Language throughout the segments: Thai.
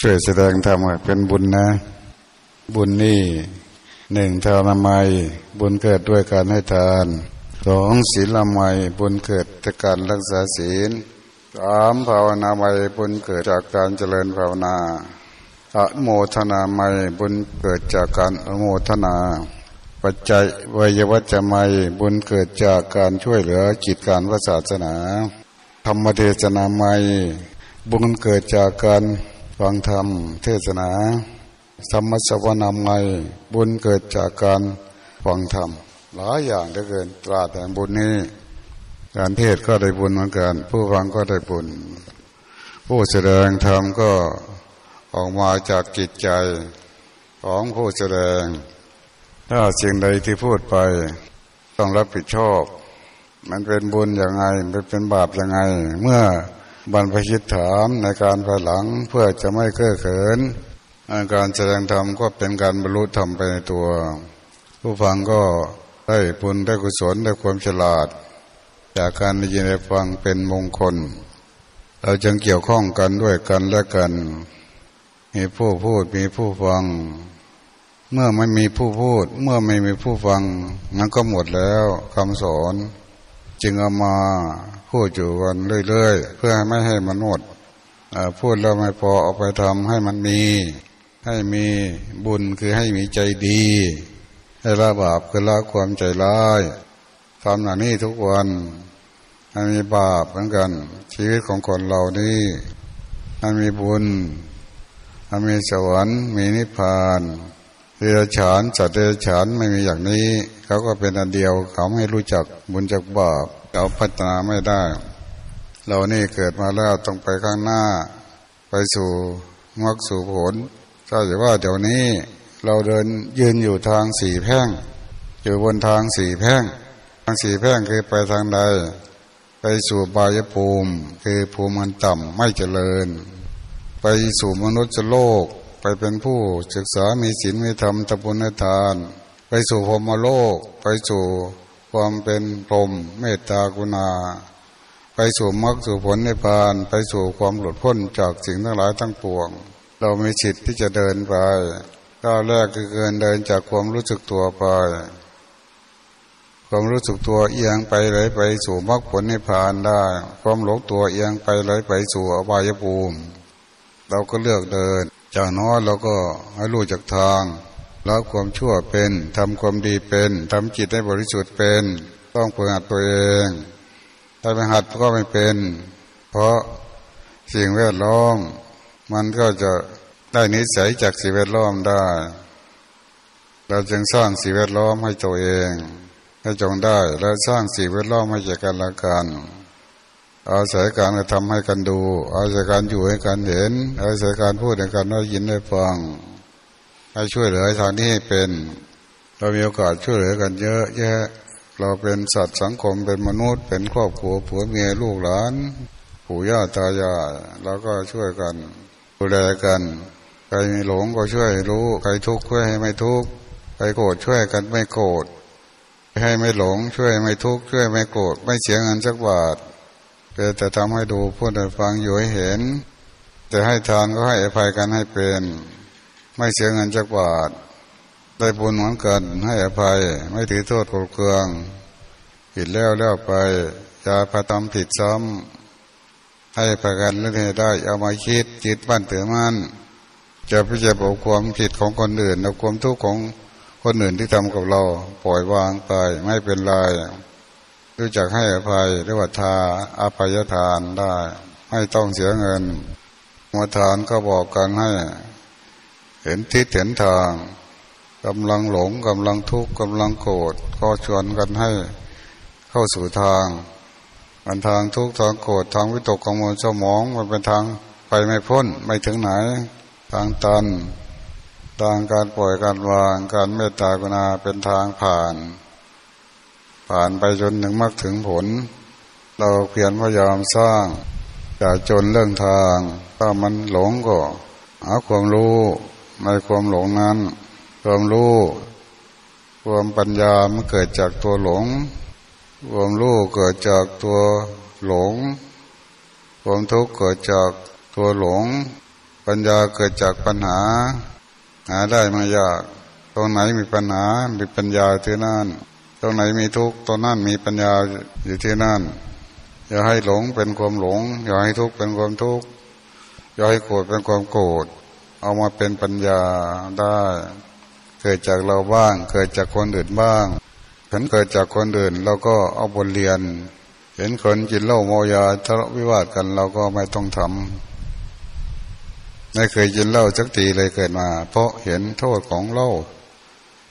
ช่วยแสดงธรรมเป็นบุญนะ บุญนี่หนึ่งทานามัย บุญเกิดด้วยการให้ทานสองศีลละไมบุญเกิดจากการรักษาศีลสามภาวนาไมบุญเกิดจากการเจริญภาวนาอโมทนาไมบุญเกิดจากการอโมทนา ปัจจัยวยวัจจะไมบุญเกิดจากการช่วยเหลือจิตการพระศาสนา ธรรมเทศนาไมบุญเกิดจากการ ฟังธรรมเทศนาธรรมสวนาไมบุญเกิดจากการฟังธรรมหลายอย่างเหลือเกินตราแต่บุญนี้ การเทศก็ได้บุญเหมือนกัน ผู้ฟังก็ได้บุญ ผู้แสดงธรรมก็ออกมาจากจิตใจของผู้แสดง ถ้าสิ่งใดที่พูดไป ต้องรับผิดชอบ มันเป็นบุญอย่างไงมันเป็นบาปยังไง เมื่อ บรรพชิตถามในการภายหลังเพื่อจะไม่เก้อเขินการแสดงธรรมก็เป็นการบรรลุธรรมไปในตัว ผู้ฟังก็ได้บุญได้กุศลได้ความฉลาด จากการได้ยินได้ฟังเป็นมงคล เราจึงเกี่ยวข้องกันด้วยกันและกัน มีผู้พูดมีผู้ฟัง เมื่อไม่มีผู้พูด เมื่อไม่มีผู้ฟังนั้นก็หมดแล้วคำสอน จึงเอามา พูดอยู่กันเรื่อยๆ เพื่อไม่ให้มันหมดพูดแล้วไม่พอเอาไปทำให้มันมี ให้มีบุญคือให้มีใจดี ให้ละบาปคือละความใจร้ายทำอย่างนี้ทุกวันให้มีบาปเหมือนกัน ชีวิตของคนเรานี่ให้มีบุญให้มีสวรรค์มีนิพพานเดรัจฉานสัตว์เดรัจฉานไม่มีอย่างนี้ เขาก็เป็นอันเดียวเขาไม่รู้จักบุญจากบาป เขาพัฒนาไม่ได้ เรานี่เกิดมาแล้วต้องไปข้างหน้า ไปสู่มรรคสู่ผลถ้าจะว่าเดี๋ยวนี้เราเดินยืนอยู่ทางสี่แพ่ง อยู่บนทางสี่แพ่ง ทางสี่แพ่งคือไปทางใด ไปสู่บายภูมิ คือภูมิมันต่ำไม่เจริญ ไปสู่มนุษย์โลก ไปเป็นผู้ศึกษามีศีลมีธรรมตะบุญทาน ไปสู่พรมโลก ไปสู่ ความเป็นพรหมเมตตากรุณา ไปสู่มรรคสู่ผลในพาน ไปสู่ความหลุดพ้นจากสิ่งทั้งหลายทั้งปวง เรามีสิทธิ์ที่จะเดินไปก้าวแรกคือเกินเดินจากความรู้สึกตัวไป ความรู้สึกตัวเอียงไปไหลไปสู่มรรคผลในพพานได้ ความหลงตัวเอียงไปไหลไปสู่อบายภูมิ เราก็เลือกเดิน จากน้อยเราก็ให้รู้จากทาง ละความชั่วเป็นทำความดีเป็นทำจิตให้บริสุทธิ์เป็น ต้องฝึกหัดตัวเองถ้าไม่หัดก็ไม่เป็น เพราะสิ่งแวดล้อม มันก็จะได้นิสัยจากสิ่งแวดล้อมได้ เราจึงสร้างสิ่งแวดล้อมให้ตัวเองให้จงได้และสร้างสิ่งแวดล้อมให้แก่กันละกันอาศัยการกระทำให้กันดู อาศัยการอยู่ให้กันเห็น อาศัยการพูดให้กันได้ยินได้ฟัง ให้ช่วยเหลือทางนี้เป็น เรามีโอกาสช่วยเหลือกันเยอะแยะ เราเป็นสัตว์สังคมเป็นมนุษย์ เป็นครอบครัวผัวเมียลูกหลานปู่ย่าตายายเราก็ช่วยกันดูแลกันใครมีหลงก็ช่วยรู้ใครทุกข์ช่วยให้ไม่ทุกข์ใครโกรธช่วยกันไม่โกรธให้ไม่หลงช่วยไม่ทุกข์ช่วยไม่โกรธไม่เสียเงินสักบาทแต่อจะทำให้ดูพูดให้ฟังอยู่ให้เห็น แต่ให้ทานก็ให้อภัยกันให้เป็น ไม่เสียเงินสักบาทได้บุญเหมือนกันให้อภัย ไม่ถือโทษโกรธเคืองผิดแล้วแล้วไปจะพาทำผิดซ้ำให้ประกันเรื่องให้ได้ เอามาคิดจิตบ้านถือมันจะพิจารณาความผิดของคนอื่นเอาความทุกข์ของคนอื่นที่ทำกับเรา ปล่อยวางไปไม่เป็นไรรู้จักให้อภัยเรียกว่าทาอภัยทานได้ ไม่ต้องเสียเงินมทานก็บอกกันให้ เห็นทิศเห็นทางกำลังหลงกำลังทุกข์กำลังโกรธก็ชวนกันให้เข้าสู่ทางมันทางทุกข์ทางโกรธทางวิตกกังวลสมองมันเป็นทางไปไม่พ้นไม่ถึงไหน ทางตันทางการปล่อยการวางการเมตตากรุณาเป็นทางผ่าน ผ่านไปจนถึงมรรคถึงผล เราเพียรพยายามสร้างจะจนเรื่องทาง ถ้ามันหลงก็หาความรู้ ในความหลงนั้น ความรู้ ความปัญญามันเกิดจากตัวหลง ความรู้เกิดจากตัวหลง ความทุกข์เกิดจากตัวหลง ปัญญาเกิดจากปัญหา หาได้มายากตรงไหนมีปัญหา มีปัญญาที่นั่น ตรงไหนมีทุกข์ตรงนั้นมีปัญญาอยู่ที่นั่น อย่าให้หลงเป็นความหลง อย่าให้ทุกข์เป็นความทุกข์ อย่าให้โกรธเป็นความโกรธ เอามาเป็นปัญญาได้ เกิดจากเราบ้าง เกิดจากคนอื่นบ้างเห็นเกิดจากคนอื่นเราก็เอาบทเรียน เห็นคนกินเหล้าเมายาทะเลาะวิวาทกันเราก็ไม่ต้องทำไม่เคยกินเหล้าสักทีเลยเกิดมา เพราะเห็นโทษของเหล้า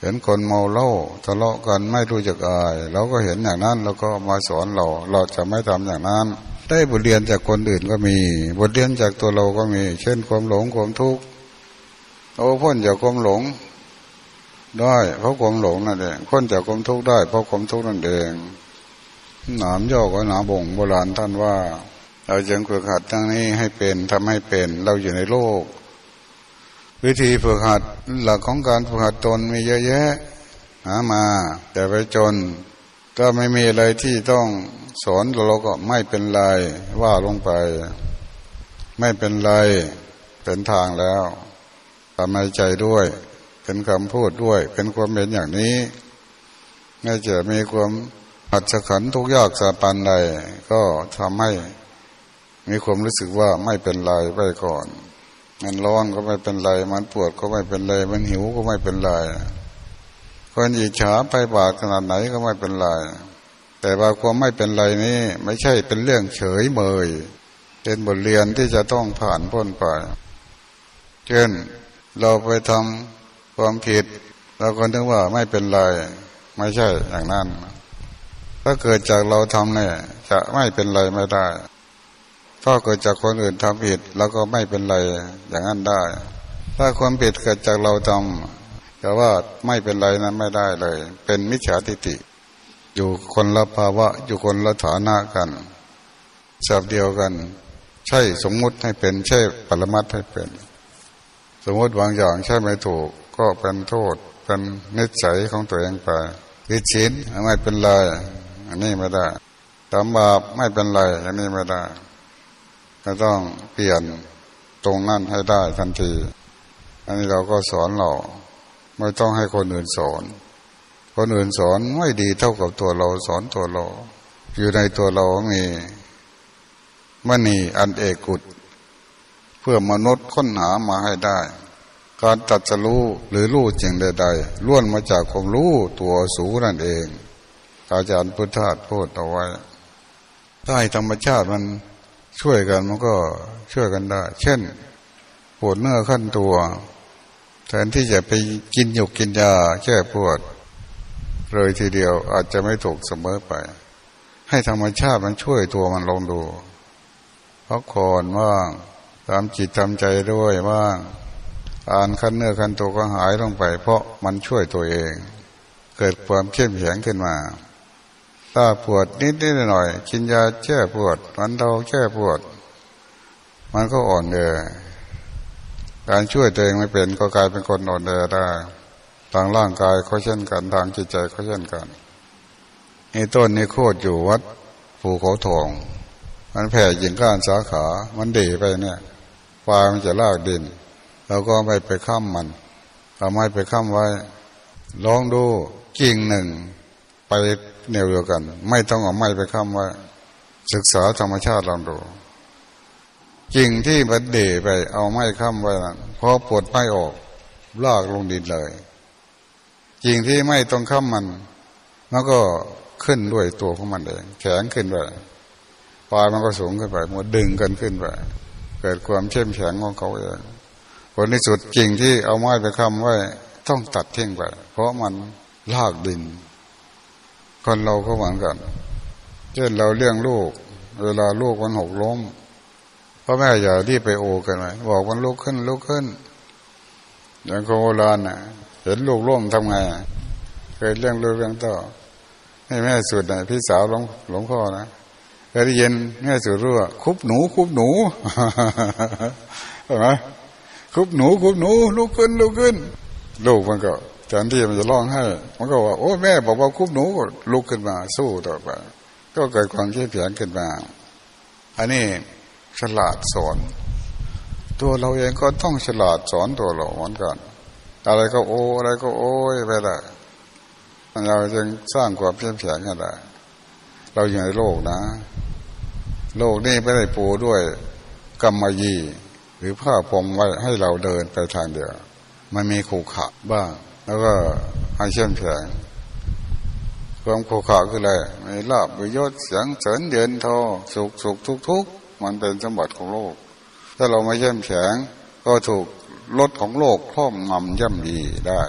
เห็นคนเมาเหล้าทะเลาะกันไม่รู้จักอายเราก็เห็นอย่างนั้นเราก็มาสอนเราเราจะไม่ทำอย่างนั้นได้บทเรียนจากคนอื่นก็มี บทเรียนจากตัวเราก็มี เช่นความหลงความทุกข์ โอ้พ้นจากความหลง ได้เพราะความหลงนั่นเองพ้นจากความทุกข์ได้เพราะความทุกข์นั่นเองหนามย่อก็หนาบ่งโบราณท่านว่า เราจึงฝึกหัดทั้งนี้ให้เป็นทำให้เป็น เราอยู่ในโลก วิธีฝึกหัดหลักของการฝึกหัดตนมีเยอะแยะ หามา แต่ไปจนถ้าไม่มีอะไรที่ต้องสอนเราก็ไม่เป็นไรว่าลงไป ไม่เป็นไรเป็นทางแล้ว ให้ใจด้วย เป็นคำพูดด้วย เป็นความเป็นอย่างนี้ไม่จะมีความหัดสขันทุกยากสาปันใด ก็ทำให้มีความรู้สึกว่าไม่เป็นไรไปก่อน มันร้อนก็ไม่เป็นไร มันปวดก็ไม่เป็นไร มันหิวก็ไม่เป็นไร คนอิจฉาไปบาดขนาดไหนก็ไม่เป็นไร แต่ว่าความไม่เป็นไรนี้ไม่ใช่เป็นเรื่องเฉยเมย เป็นบทเรียนที่จะต้องผ่านพ้นไป เช่น เราไปทำความผิด เราก็นึกว่าไม่เป็นไร ไม่ใช่อย่างนั้น ถ้าเกิดจากเราทำเนี่ย จะไม่เป็นไรไม่ได้ ถ้าเกิดจากคนอื่นทำผิดเราก็ไม่เป็นไรอย่างนั้นได้ ถ้าความผิดเกิดจากเราทำแต่ว่าไม่เป็นไรนั้นไม่ได้เลย เป็นมิจฉาทิฏฐิอยู่คนละภาวะ อยู่คนละฐานะกันสับเดียวกัน ใช่สมมุติให้เป็น ใช่ปรมัตให้เป็น สมมติบางอย่างใช่ไม่ถูกก็เป็นโทษ เป็นนิสัยของตัวเองไปผิดศีลไม่เป็นไรอันนี้ไม่ได้ทำบาปไม่เป็นไรอันนี้ไม่ได้ ก็ต้องเปลี่ยนตรงนั้นให้ได้ทันที อันนี้เราก็สอนเราไม่ต้องให้คนอื่นสอน คนอื่นสอนไม่ดีเท่ากับตัวเราสอนตัวเรา อยู่ในตัวเรามีมณีอันเอกุด พื่อมนุษย์ค้นหามาให้ได้ การตัดจะรู้หรือรู้จริงใดๆล้วนมาจากความรู้ตัวสูนั่นเอง อาจารย์พุทธาพูดเอาไว้ถ้าให้ธรรมชาติมันช่วยกันมันก็ช่วยกันได้ เช่น ปวดเนื้อขั้นตัว แทนที่จะไปกินหยกกินยาแก้ปวด เลยทีเดียวอาจจะไม่ถูกเสมอไป ให้ธรรมชาติมันช่วยตัวมันลงดูพักผ่อนว่าง ตามจิตทำใจด้วยว่างอ่านขั้นเนื้อขั้นตัวก็หายลงไป เพราะมันช่วยตัวเอง เกิดความเข้มแข็งขึ้นมาถ้าปวดนิดนิดหน่อยกินยาแก้ปวดมันเราแก้ปวด มันก็อ่อนเดยการช่วยตัวเองไม่เป็นก็กลายเป็นคนอ่อนเดยได้ทางร่างกายก็เช่นกัน ทางจิตใจก็เช่นกันนี่ต้นนี้โคตรอยู่วัดภูเขาทอง มันแผ่ยิงก้านสาขา มันดีไปเนี่ย ปลามันจะลากดินเราก็ไม่ไปค้ำมันเอาไม้ไปค้ำไว้ ลองดูกิ่งหนึ่ง ไปแนวเดียวกัน ไม่ต้องเอาไม้ไปค้ำไว้ ศึกษาธรรมชาติลองดูกิ่งที่มันเดไป เอาไม้ค้ำไว้นั้นพอปวดไม่ออกลากลงดินเลยกิ่งที่ไม่ต้องค้ำมันมันก็ขึ้นด้วยตัวของมันเองแข็งขึ้นไปปลายมันก็สูงขึ้นไปมันดึงกันขึ้นไป เกิดความเข้มแข็งของเขาเองผลที่สุดกิ่งที่เอาไม้ไปค้ำไว้ต้องตัดทิ้งไปเพราะมันลากดิน คนเราก็เหมือนกันเช่นเราเลี้ยงลูก เวลาลูกมันหกล้มพ่อแม่อย่าที่ไปโอกันเลยบอกมันลุกขึ้นลุกขึ้น อย่างโบราณน่ะ เห็นลูกล้มทำไงเคยเลี้ยงลูกเลี้ยงต่อให้แม่สุดนะพี่สาวหลวงหลวงพ่อนะ เคยได้ยินแม่สุดรู้ว่าคุบหนูคุบหนูใช่ไหมคุบหนูคุบหนูลุกขึ้นลุกขึ้นลูกมันก็แทนที่มันจะร้องให้ มันก็ว่าโอ้แม่บอกว่าคุบหนูลุกขึ้นมา สู้ต่อไป ก็เกิดความเข้มแข็งขึ้นมา อันนี้ฉลาดสอน ตัวเราเองก็ต้องฉลาดสอนตัวเราเหมือนกันอะไรก็โอ้อะไรก็โอ้ยไปได้เราจึงสร้างความเพียรแข็งกันได้เราอยู่ในโลกนะ โลกนี้ไม่ได้ปูด้วยกรรมยีหรือผ้าพรมไว้ให้เราเดินไปทางเดียว มันมีขู่ขะบ้าง แล้วก็ให้เชื่อมแข็งความขู่ขะคืออะไรมีลาบมียศเสียงเสริญเดินทอสุขสุขทุกทุกมันเป็นสมบัติของโลก ถ้าเราไม่เชื่อมแข็งก็ถูกรถของโลกครอบงำย่ำยีได้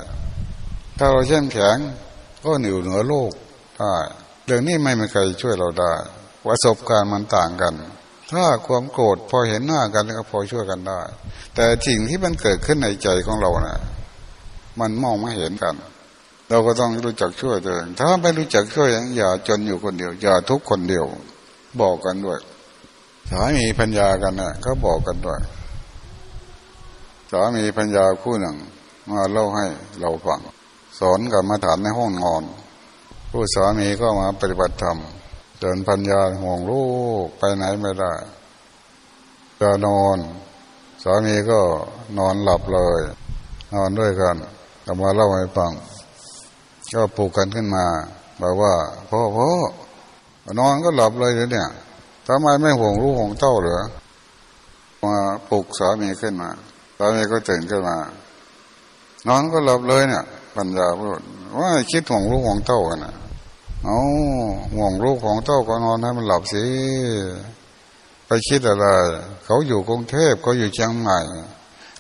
ถ้าเราเชื่อมแข็งก็หนิวเหนือโลกได้เรื่องนี้ไม่มีใครช่วยเราได้ ประสบการณ์มันต่างกัน ถ้าความโกรธพอเห็นหน้ากันก็พอช่วยกันได้ แต่สิ่งที่มันเกิดขึ้นในใจของเรานะ่ะ มันมองไม่เห็นกัน เราก็ต้องรู้จักช่วยตัวเองถ้าไม่รู้จักช่วยอย่าจนอยู่คนเดียว อย่าทุกคนเดียว บอกกันด้วยสามีพัญญากันนะก็บอกกันด้วยสามีพัญญาคู่หนึ่งมาเล่าให้เราฟังสอนกับมาฐานในห้องนอน ผู้สามีก็มาปฏิบัติธรรม จนพัญญาห่วงลูกไปไหนไม่ได้จะนอนสามีก็นอนหลับเลย นอนด้วยกันก็มาเล่าให้ฟัง ก็ปลุกกันขึ้นมาบอกว่าพ่อพ่อนอนก็หลับเลยเนี่ยทำไมไม่ห่วงลูกห่วงเต้าเหรอมาปลุกสามีขึ้นมาสามีก็ตื่นขึ้นมา นอนก็หลับเลยเนี่ย ปัญญาพูดว่าคิดห่วงลูกห่วงเต้ากันนะ เอาห่วงลูกของเต้าก็นอนให้มันหลับสิไปคิดอะไร เขาอยู่กรุงเทพเขาอยู่เชียงใหม่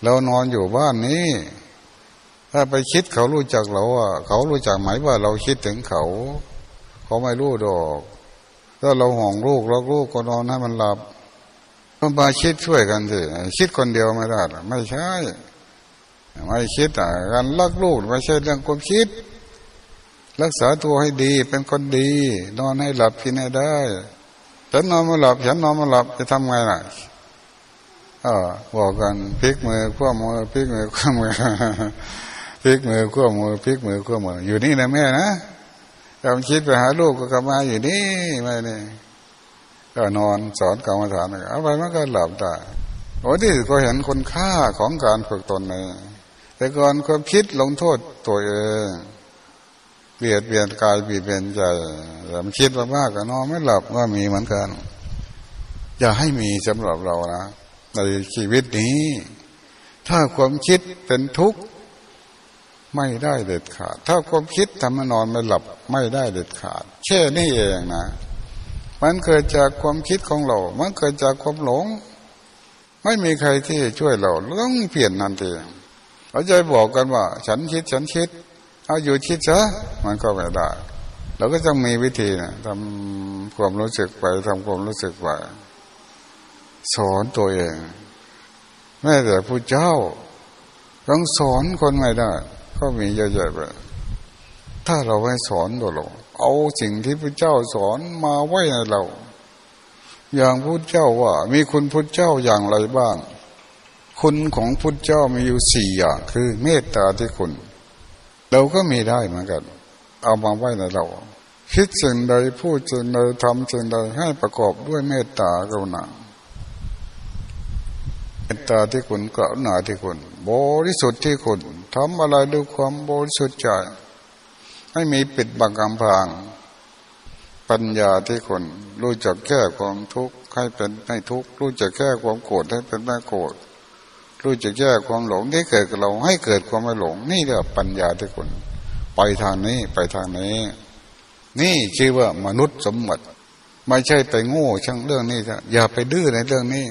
เรานอนอยู่บ้านนี้ ถ้าไปคิดเขารู้จักเราอะเขารู้จักไหมว่าเราคิดถึงเขา เขาไม่รู้ดอกถ้าเราห่วงลูกเราลูกก็นอนให้มันหลับก็มาคิดช่วยกันสิคิดคนเดียวไม่ได้ไม่ใช่ ไม่คิดอะการรักลูกไม่ใช่เรื่องความคิด รักษาตัวให้ดีเป็นคนดี นอนให้หลับกินให้ได้ฉันนอนไม่หลับฉันนอนไม่หลับจะทำไงล่ะอบอกกันพลิกมือขว้ามือพลิกมือขว้ามือพลิกมือขว้ามือพลิกมือขว้ามืออยู่นี่นะแม่นะกำคิดไปหาลูกก็กลับมาอยู่นี่ไม่นี่ก็นอนสอนกรรมฐานเอาไปมันก็หลับได้โอ้ที่ก็เห็นคุณค่าของการฝึกตนในแต่ก่อนความคิดลงโทษตัวเอง เบียดเบียนกายเบียดเบียนใจแต่มันคิดมากๆก็นอนไม่หลับก็มีเหมือนกัน อย่าให้มีสำหรับเรานะในชีวิตนี้ ถ้าความคิดเป็นทุกข์ไม่ได้เด็ดขาด ถ้าความคิดทำให้นอนไม่หลับไม่ได้เด็ดขาดแค่นี้เองนะ มันเกิดจากความคิดของเรา มันเกิดจากความหลง ไม่มีใครที่ช่วยเราต้องเปลี่ยนนั่นเองเราจะบอกกันว่า ฉันคิดฉันคิด เอาอยู่คิดซะมันก็ไม่ได้เราก็ต้องมีวิธีนะทำความรู้สึกไปทำความรู้สึกไปสอนตัวเองแม้แต่ผู้เจ้าต้องสอนคนไม่ได้ ก็มีเยอะแยะไปถ้าเราไม่สอนตัวเราเอาสิ่งที่พระเจ้าสอนมาไว้ในเรา อย่างพุทธเจ้าว่า มีคุณพุทธเจ้าอย่างไรบ้าง คุณของพุทธเจ้ามีอยู่สี่อย่างคือ เมตตาที่คุณ เราก็มีได้เหมือนกัน เอามาไว้ในเรา คิดสิ่งใดพูดสิ่งใดทำสิ่งใดให้ประกอบด้วยเมตตากรุณาเมตตาที่คุณกรุณาที่คุณบริสุทธิ์ที่คุณทำอะไรด้วยความบริสุทธิ์ใจไม่มีปิดบังกำพาง ปัญญาที่คนรู้จักแก้ความทุกข์ให้เป็นไม่ทุกข์รู้จักแก้ความโกรธให้เป็นไม่โกรธ รู้จักแก้ความหลงที่เกิดกับเราให้เกิดความไม่หลง นี่เรียกปัญญาที่คนไปทางนี้ไปทางนี้ นี่ชื่อว่ามนุษย์สมบัติไม่ใช่ไปโง่ช่างเรื่องนี้อย่าไปดื้อในเรื่องนี้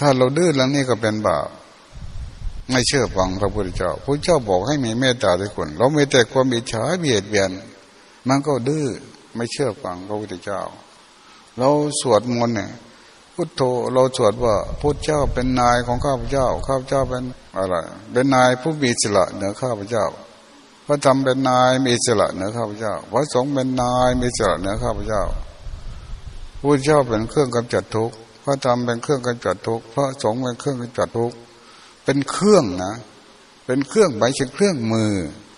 ถ้าเราดื้อเรื่องนี้ก็เป็นบาปไม่เชื่อฟังพระพุทธเจ้าพระเจ้าบอกให้มีเมตตาทุกคน เราไม่แต่ความอิจฉาเบียดเบียน มันก็ดื้อไม่เชื่อฟังพระพุทธเจ้า เราสวดมนต์เนี่ย พุทโธเราสวดว่าพุทธเจ้าเป็นนายของข้าพเจ้า ข้าพเจ้าเป็นอะไร เป็นนายผู้มีสิละเหนือข้าพเจ้า พระธรรมเป็นนายมีสิละเหนือข้าพเจ้า พระสงฆ์เป็นนายมีสิละเหนือข้าพเจ้าพุทธเจ้าเป็นเครื่องกำจัดทุกข์พระธรรมเป็นเครื่องกำจัดทุกข์พระสงฆ์เป็นเครื่องกำจัดทุกข์เป็นเครื่องนะ เป็นเครื่องหมายถึงเครื่องมือ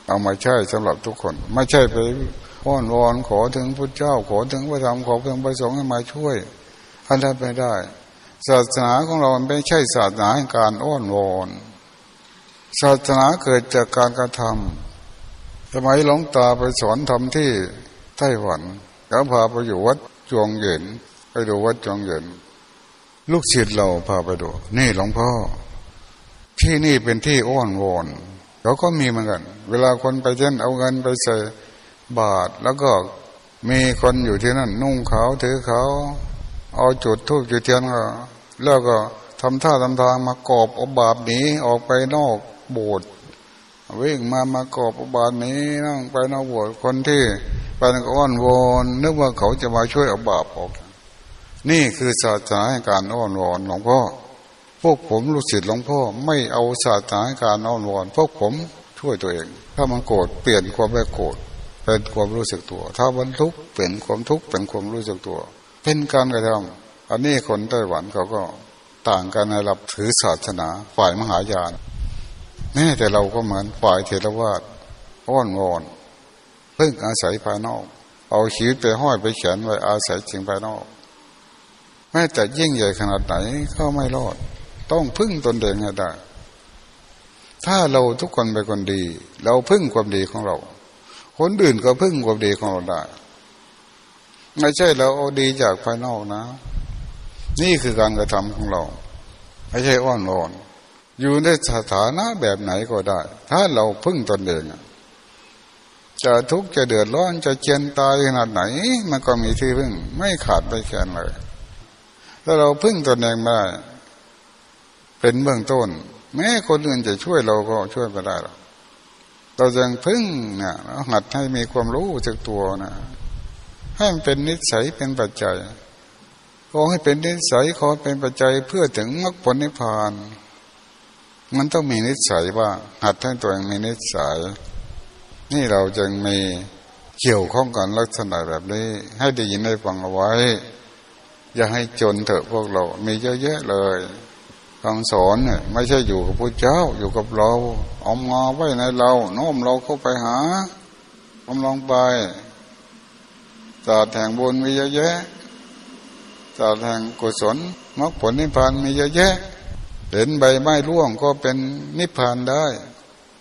เอามาใช้สำหรับทุกคน ไม่ใช่ไปอ้อนวอนขอถึงพระเจ้าขอถึงพระธรรมขอถึงพระสงฆ์ให้มาช่วย อันนั้นไม่ได้ ศาสนาของเราไม่ใช่ศาสนาแห่งการอ้อนวอนศาสนาเกิดจากการกระทำสมัยหลวงตาไปสอนทำที่ไต้หวันแล้วพาไปอยู่วัดจวงเหยินไปดูวัดจวงเหยินลูกศิษย์เราพาไปดู นี่หลวงพ่อ ที่นี่เป็นที่อ้อนวอนเขาก็มีเหมือนกัน เวลาคนไปเช่นเอาเงินไปใส่บาทแล้วก็มีคนอยู่ที่นั่นนุ่งขาวถือขาว เอาจุดทูบจุดเทียนก็แล้วก็ทำท่าทำทางมากอบอบาปหนีออกไปนอกโบสถ์วิ่งมามากอบอบาปหนีนั่งไปนอกโบสถ์คนที่ไปก็อ้อนวอนนึกว่าเขาจะมาช่วยอาบาปออก นี่คือศาสนาแห่งการอ้อนวอนหลวงพ่อพวกผมรู้สิทธิ์หลวงพ่อไม่เอาศาสนาแห่งการอ้อนวอนพวกผมช่วยตัวเอง ถ้ามันโกรธเปลี่ยนความไม่โกรธเป็นความรู้สึกตัว ถ้ามันทุกข์เปลี่ยนความทุกข์เป็นความรู้สึกตัว เป็นการกระทำอันนี้คนไต้หวันเขาก็ต่างกันในระดับถือศาสนาฝ่ายมหายานแม้แต่เราก็เหมือนฝ่ายเทรวาสอ้อนวอนเพิ่งอาศัยภายนอก เอาชีวิตไปห้อยไปเขียนไว้อาศัยสิ่งภายนอกแม้แต่ยิ่งใหญ่ขนาดไหนก็ไม่รอด ต้องพึ่งตนเองให้ได้ ถ้าเราทุกคนเป็นคนดี เราพึ่งความดีของเรา คนอื่นก็พึ่งความดีของเราได้ ไม่ใช่เราเอาดีจากภายนอกนะ นี่คือการกระทำของเรา ไม่ใช่อ้อนวอนอยู่ในสถานะแบบไหนก็ได้ ถ้าเราพึ่งตนเองจะทุกข์จะเดือดร้อนจะเจียนตายขนาดไหน มันก็มีที่พึ่ง ไม่ขาดไปแค่เลย ถ้าเราพึ่งตนเองไม่ได้ เป็นเบื้องต้น แม้คนอื่นจะช่วยเราก็ช่วยไม่ได้หรอกเรายังพึ่งเนี่ยหัดให้มีความรู้จากตัวนะ ให้มันเป็นนิสัยเป็นปัจจัยขอให้เป็นนิสัยขอเป็นปัจจัยเพื่อถึงมรรคผลนิพพาน มันต้องมีนิสัยว่าหัดให้ตัวเองมีนิสัย นี่เราจึงมีเกี่ยวข้องกันลักษณะแบบนี้ ให้ได้ยินได้ฟังเอาไว้ อย่าให้จนเถอะพวกเรา มีเยอะแยะเลยคำสอนเนี่ยไม่ใช่อยู่กับพระเจ้าอยู่กับเราอามาไว้ในเราโน้มเราเข้าไปหากำลังไป ศาสตร์แห่งบุญมีเยอะแยะศาสตร์แห่งกุศลมรรคผลนิพพานมีเยอะแยะ เห็นใบไม้ร่วงก็เป็นนิพพานได้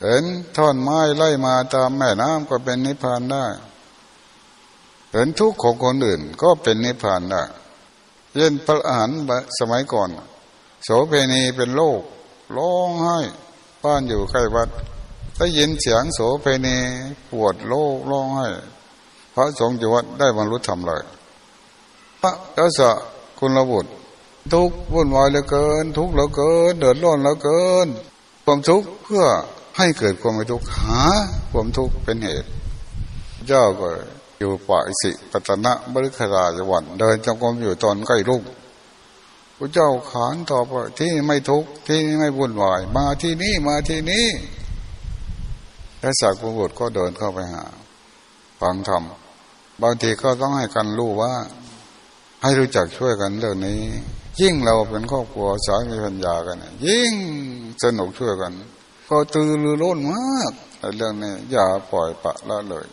เห็นท่อนไม้ไล่มาตามแม่น้ำก็เป็นนิพพานได้ เห็นทุกข์ของคนอื่นก็เป็นนิพพานได้เช่นพระอรหันต์สมัยก่อน โสเพณีเป็นโลกร้องไห้บ้านอยู่ใกล้วัดได้ยินเสียงโสเพณีปวดโลกร้องไห้ ระสงฆ์จังวัดได้บรรลุธรรมเลยพระเจ้าสะคุณระบุตรทุกข์วุ่นวายเหลือเกิน ทุกข์เหลือเกิน เดือดร้อนเหลือเกิน ความทุกข์เพื่อให้เกิดความไม่ทุกข์หาความทุกข์เป็นเหตุเจ้าก็อยู่ป่าอิสิปตนะบริขราจวันเดินจงกรมอยู่ตอนใกล้ลุ่งพระเจ้าขานต่อไปที่ไม่ทุกข์ที่ไม่วุ่นวาย มาที่นี่มาที่นี่และสักบุรุษก็เดินเข้าไปหาฟังธรรม บางทีก็ต้องให้กันรู้ว่า ให้รู้จักช่วยกันเรื่องนี้ ยิ่งเราเป็นครอบครัวสามีภรรยากัน ยิ่งสนุกช่วยกัน ก็ตือรือร้นมากเรื่องนี้อย่าปล่อยปะละเลย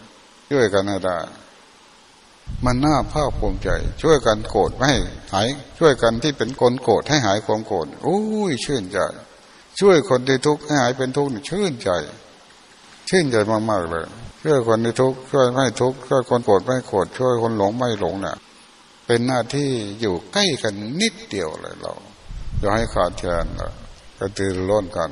ช่วยกันให้ได้มันน่าภาคภูมิใจ ช่วยกันโกรธไม่ให้หายช่วยกันที่เป็นคนโกรธให้หายความโกรธโอ้ยชื่นใจ ช่วยคนที่ทุกข์ให้หายเป็นทุกข์ชื่นใจ ชื่นใจมากๆเลย ช่วยคนที่ทุกข์ช่วยไม่ทุกข์ช่วยคนโกรธไม่โกรธช่วยคนหลงไม่หลงเนี่ยเป็นหน้าที่อยู่ใกล้กันนิดเดียวเลยเราอย่าให้ขาดแคลนกระตือร้นกัน